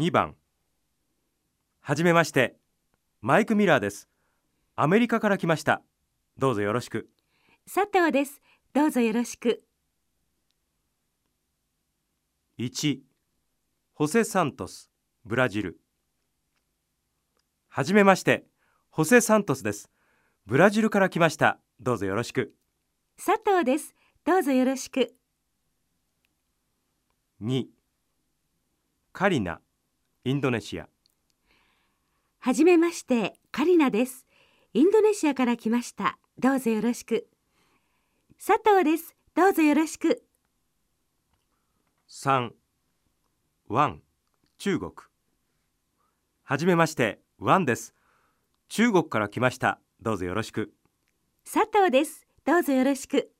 2番。はじめまして。マイク・ミラーです。アメリカから来ました。どうぞよろしく。佐藤です。どうぞよろしく。1ホセ・サントス。ブラジル。はじめまして。ホセ・サントスです。ブラジルから来ました。どうぞよろしく。佐藤です。どうぞよろしく。2カリナインドネシア。はじめましてカリナです。インドネシアから来ました。どうぞよろしく。佐藤です。どうぞよろしく。3ワン。中国。はじめまして。ワンです。中国から来ました。どうぞよろしく。佐藤です。どうぞよろしく